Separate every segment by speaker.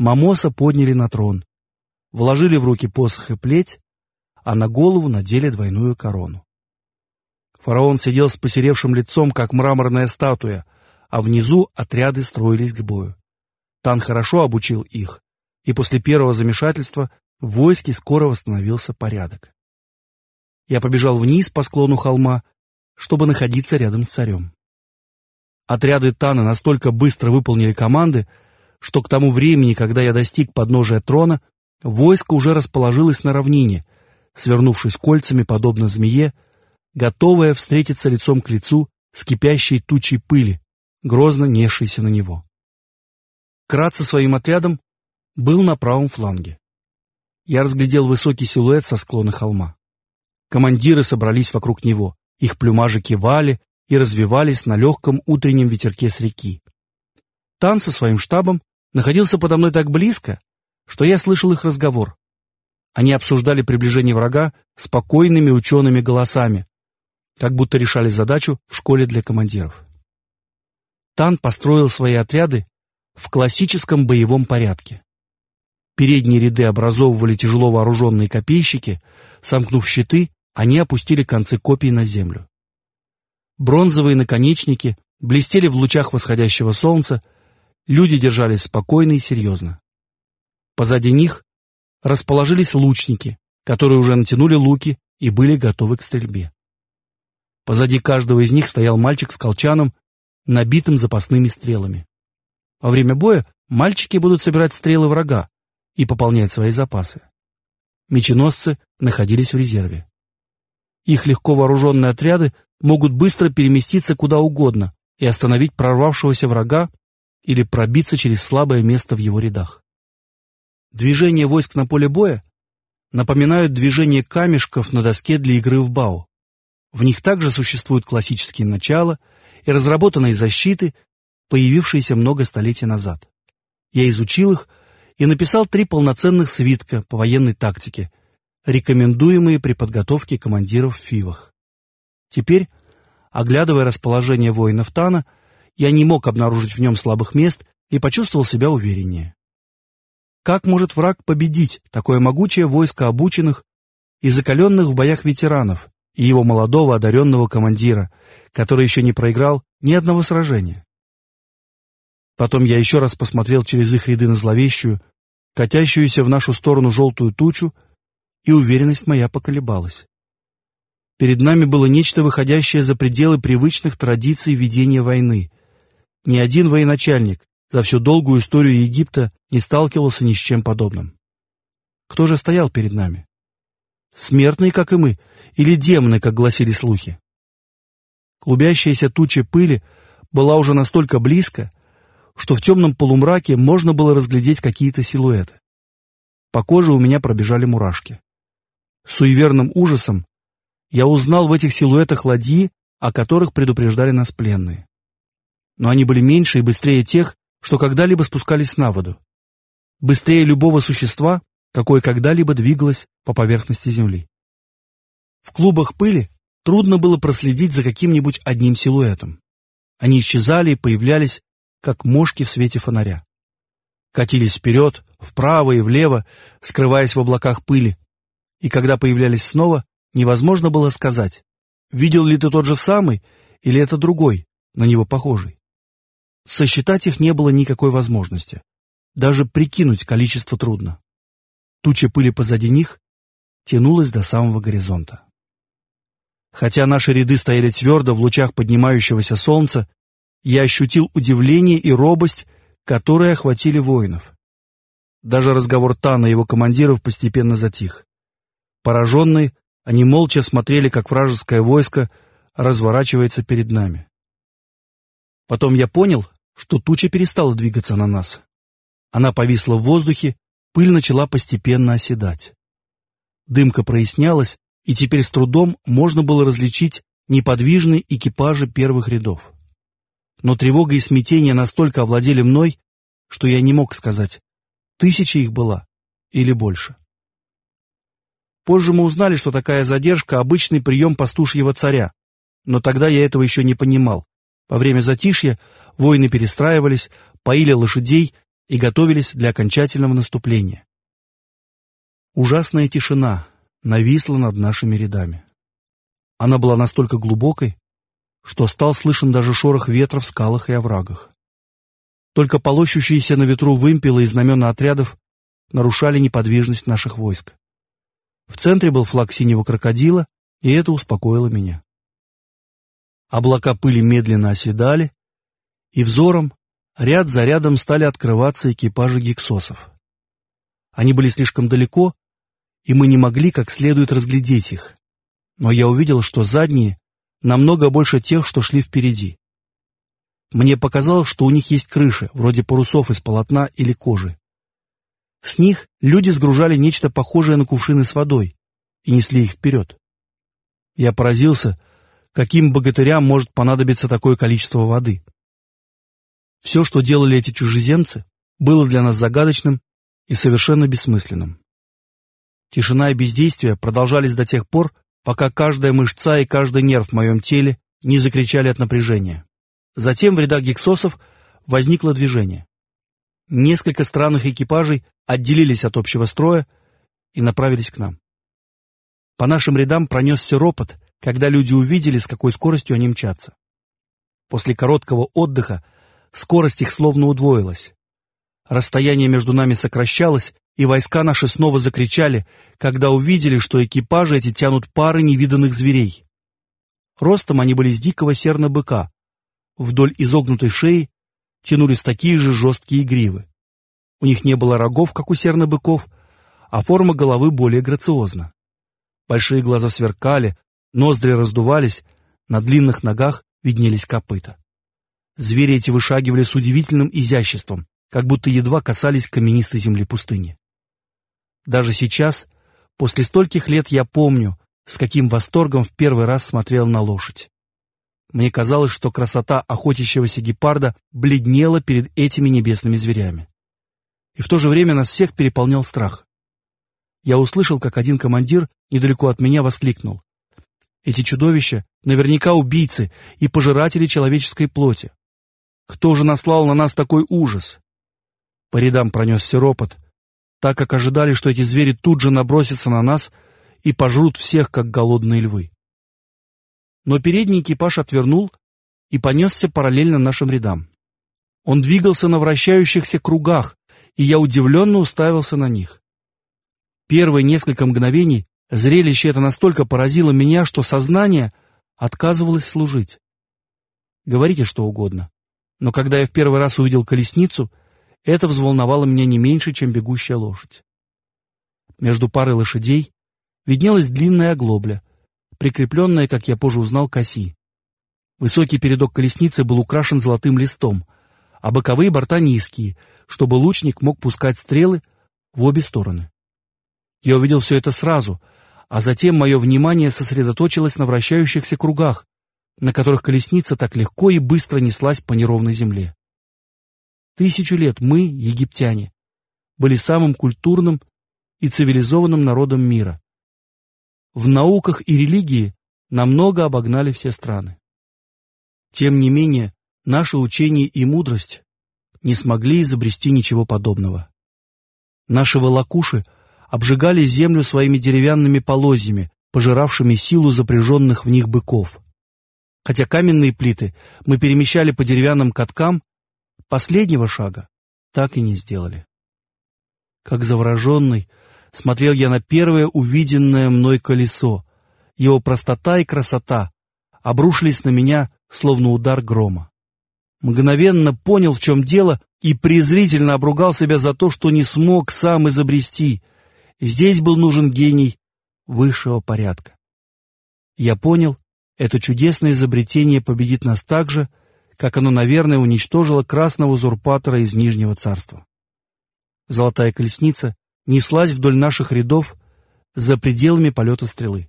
Speaker 1: Мамоса подняли на трон, вложили в руки посох и плеть, а на голову надели двойную корону. Фараон сидел с посеревшим лицом, как мраморная статуя, а внизу отряды строились к бою. Тан хорошо обучил их, и после первого замешательства в войске скоро восстановился порядок. Я побежал вниз по склону холма, чтобы находиться рядом с царем. Отряды Тана настолько быстро выполнили команды, что к тому времени, когда я достиг подножия трона, войско уже расположилось на равнине, свернувшись кольцами, подобно змее, готовая встретиться лицом к лицу с кипящей тучей пыли, грозно несшейся на него. Крат со своим отрядом был на правом фланге. Я разглядел высокий силуэт со склона холма. Командиры собрались вокруг него, их плюмажи кивали и развивались на легком утреннем ветерке с реки. Тан со своим штабом находился подо мной так близко, что я слышал их разговор. Они обсуждали приближение врага спокойными учеными голосами, как будто решали задачу в школе для командиров. Тан построил свои отряды в классическом боевом порядке. Передние ряды образовывали тяжело вооруженные копейщики, сомкнув щиты, они опустили концы копий на землю. Бронзовые наконечники блестели в лучах восходящего солнца, люди держались спокойно и серьезно. Позади них расположились лучники, которые уже натянули луки и были готовы к стрельбе. Позади каждого из них стоял мальчик с колчаном, набитым запасными стрелами. Во время боя мальчики будут собирать стрелы врага и пополнять свои запасы. Меченосцы находились в резерве. Их легко вооруженные отряды могут быстро переместиться куда угодно и остановить прорвавшегося врага или пробиться через слабое место в его рядах. Движения войск на поле боя напоминают движение камешков на доске для игры в бау. В них также существуют классические начала и разработанные защиты, появившиеся много столетий назад. Я изучил их и написал три полноценных свитка по военной тактике, рекомендуемые при подготовке командиров в ФИВах. Теперь, оглядывая расположение воинов Тана, я не мог обнаружить в нем слабых мест и почувствовал себя увереннее. Как может враг победить такое могучее войско обученных и закаленных в боях ветеранов и его молодого одаренного командира, который еще не проиграл ни одного сражения? Потом я еще раз посмотрел через их ряды на зловещую, катящуюся в нашу сторону желтую тучу, и уверенность моя поколебалась. Перед нами было нечто, выходящее за пределы привычных традиций ведения войны. Ни один военачальник за всю долгую историю Египта не сталкивался ни с чем подобным. Кто же стоял перед нами? Смертные, как и мы, или демоны, как гласили слухи? Клубящаяся туча пыли была уже настолько близко, что в темном полумраке можно было разглядеть какие-то силуэты. По коже у меня пробежали мурашки. С суеверным ужасом я узнал в этих силуэтах ладьи, о которых предупреждали нас пленные. Но они были меньше и быстрее тех, что когда-либо спускались на воду. Быстрее любого существа, какое когда-либо двигалось по поверхности земли. В клубах пыли трудно было проследить за каким-нибудь одним силуэтом. Они исчезали и появлялись как мошки в свете фонаря. Катились вперед, вправо и влево, скрываясь в облаках пыли. И когда появлялись снова, невозможно было сказать, видел ли ты тот же самый или это другой, на него похожий. Сосчитать их не было никакой возможности. Даже прикинуть количество трудно. Туча пыли позади них тянулась до самого горизонта. Хотя наши ряды стояли твердо в лучах поднимающегося солнца, я ощутил удивление и робость, которые охватили воинов. Даже разговор Тана и его командиров постепенно затих. Пораженные, они молча смотрели, как вражеское войско разворачивается перед нами. Потом я понял, что туча перестала двигаться на нас. Она повисла в воздухе, пыль начала постепенно оседать. Дымка прояснялась, и теперь с трудом можно было различить неподвижные экипажи первых рядов но тревога и смятение настолько овладели мной, что я не мог сказать, тысяча их была или больше. Позже мы узнали, что такая задержка — обычный прием пастушьего царя, но тогда я этого еще не понимал. Во время затишья воины перестраивались, поили лошадей и готовились для окончательного наступления. Ужасная тишина нависла над нашими рядами. Она была настолько глубокой, что стал слышен даже шорох ветра в скалах и оврагах. Только полощущиеся на ветру вымпелы и знамена отрядов нарушали неподвижность наших войск. В центре был флаг синего крокодила, и это успокоило меня. Облака пыли медленно оседали, и взором ряд за рядом стали открываться экипажи гексосов. Они были слишком далеко, и мы не могли как следует разглядеть их. Но я увидел, что задние намного больше тех, что шли впереди. Мне показалось, что у них есть крыши, вроде парусов из полотна или кожи. С них люди сгружали нечто похожее на кувшины с водой и несли их вперед. Я поразился, каким богатырям может понадобиться такое количество воды. Все, что делали эти чужеземцы, было для нас загадочным и совершенно бессмысленным. Тишина и бездействие продолжались до тех пор, пока каждая мышца и каждый нерв в моем теле не закричали от напряжения. Затем в рядах гексосов возникло движение. Несколько странных экипажей отделились от общего строя и направились к нам. По нашим рядам пронесся ропот, когда люди увидели, с какой скоростью они мчатся. После короткого отдыха скорость их словно удвоилась. Расстояние между нами сокращалось, и войска наши снова закричали, когда увидели, что экипажи эти тянут пары невиданных зверей. Ростом они были с дикого серна-быка. Вдоль изогнутой шеи тянулись такие же жесткие гривы. У них не было рогов, как у серно-быков, а форма головы более грациозна. Большие глаза сверкали, ноздри раздувались, на длинных ногах виднелись копыта. Звери эти вышагивали с удивительным изяществом, как будто едва касались каменистой земли пустыни. Даже сейчас, после стольких лет, я помню, с каким восторгом в первый раз смотрел на лошадь. Мне казалось, что красота охотящегося гепарда бледнела перед этими небесными зверями. И в то же время нас всех переполнял страх. Я услышал, как один командир недалеко от меня воскликнул. Эти чудовища наверняка убийцы и пожиратели человеческой плоти. Кто же наслал на нас такой ужас? По рядам пронесся ропот, так как ожидали, что эти звери тут же набросятся на нас и пожрут всех, как голодные львы. Но передний экипаж отвернул и понесся параллельно нашим рядам. Он двигался на вращающихся кругах, и я удивленно уставился на них. Первые несколько мгновений зрелище это настолько поразило меня, что сознание отказывалось служить. Говорите что угодно, но когда я в первый раз увидел колесницу, это взволновало меня не меньше, чем бегущая лошадь. Между парой лошадей виднелась длинная оглобля, прикрепленная, как я позже узнал, к оси. Высокий передок колесницы был украшен золотым листом, а боковые борта низкие, чтобы лучник мог пускать стрелы в обе стороны. Я увидел все это сразу, а затем мое внимание сосредоточилось на вращающихся кругах, на которых колесница так легко и быстро неслась по неровной земле. Тысячу лет мы, египтяне, были самым культурным и цивилизованным народом мира. В науках и религии намного обогнали все страны. Тем не менее, наше учение и мудрость не смогли изобрести ничего подобного. Наши волокуши обжигали землю своими деревянными полозьями, пожиравшими силу запряженных в них быков. Хотя каменные плиты мы перемещали по деревянным каткам, Последнего шага так и не сделали. Как завороженный, смотрел я на первое увиденное мной колесо. Его простота и красота обрушились на меня, словно удар грома. Мгновенно понял, в чем дело, и презрительно обругал себя за то, что не смог сам изобрести. Здесь был нужен гений высшего порядка. Я понял, это чудесное изобретение победит нас так же, как оно, наверное, уничтожило красного узурпатора из Нижнего царства. Золотая колесница неслась вдоль наших рядов за пределами полета стрелы.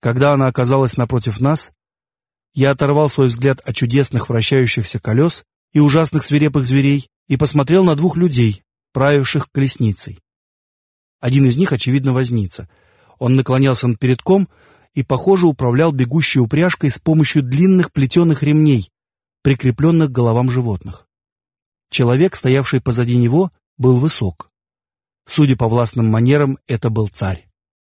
Speaker 1: Когда она оказалась напротив нас, я оторвал свой взгляд от чудесных вращающихся колес и ужасных свирепых зверей и посмотрел на двух людей, правивших колесницей. Один из них, очевидно, возница. Он наклонялся над передком и, похоже, управлял бегущей упряжкой с помощью длинных плетеных ремней, прикрепленных к головам животных. Человек, стоявший позади него, был высок. Судя по властным манерам, это был царь.